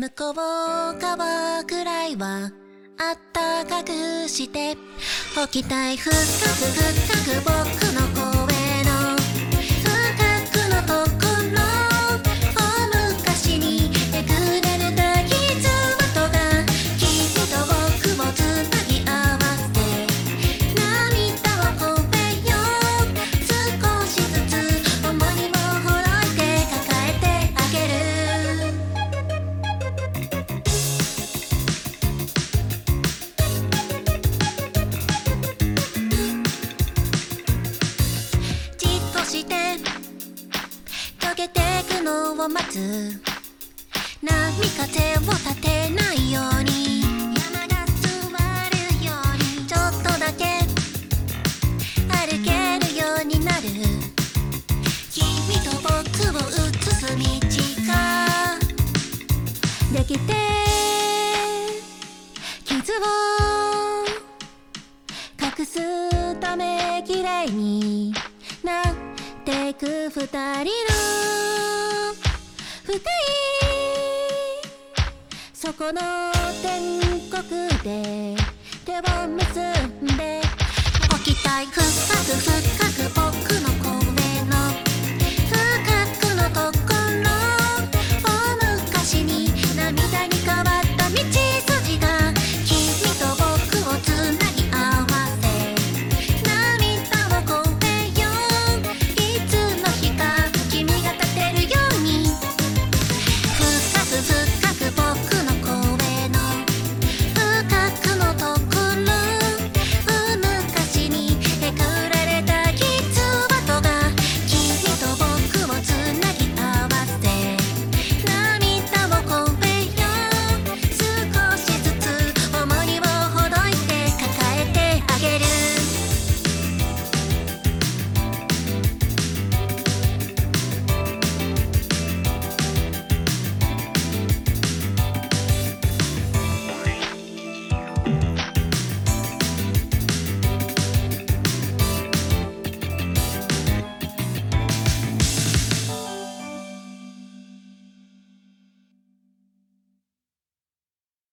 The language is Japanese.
向こう側くらいはあったかくして起きたい深く深く僕して。溶けてくのを待つ。波風を立てないように。山が座るように。ちょっとだけ。歩けるようになる。君と僕を映す道が。できて。傷を。隠すため綺麗に。く二人の深いそこの天国で手を結んで置きたい深く深く僕の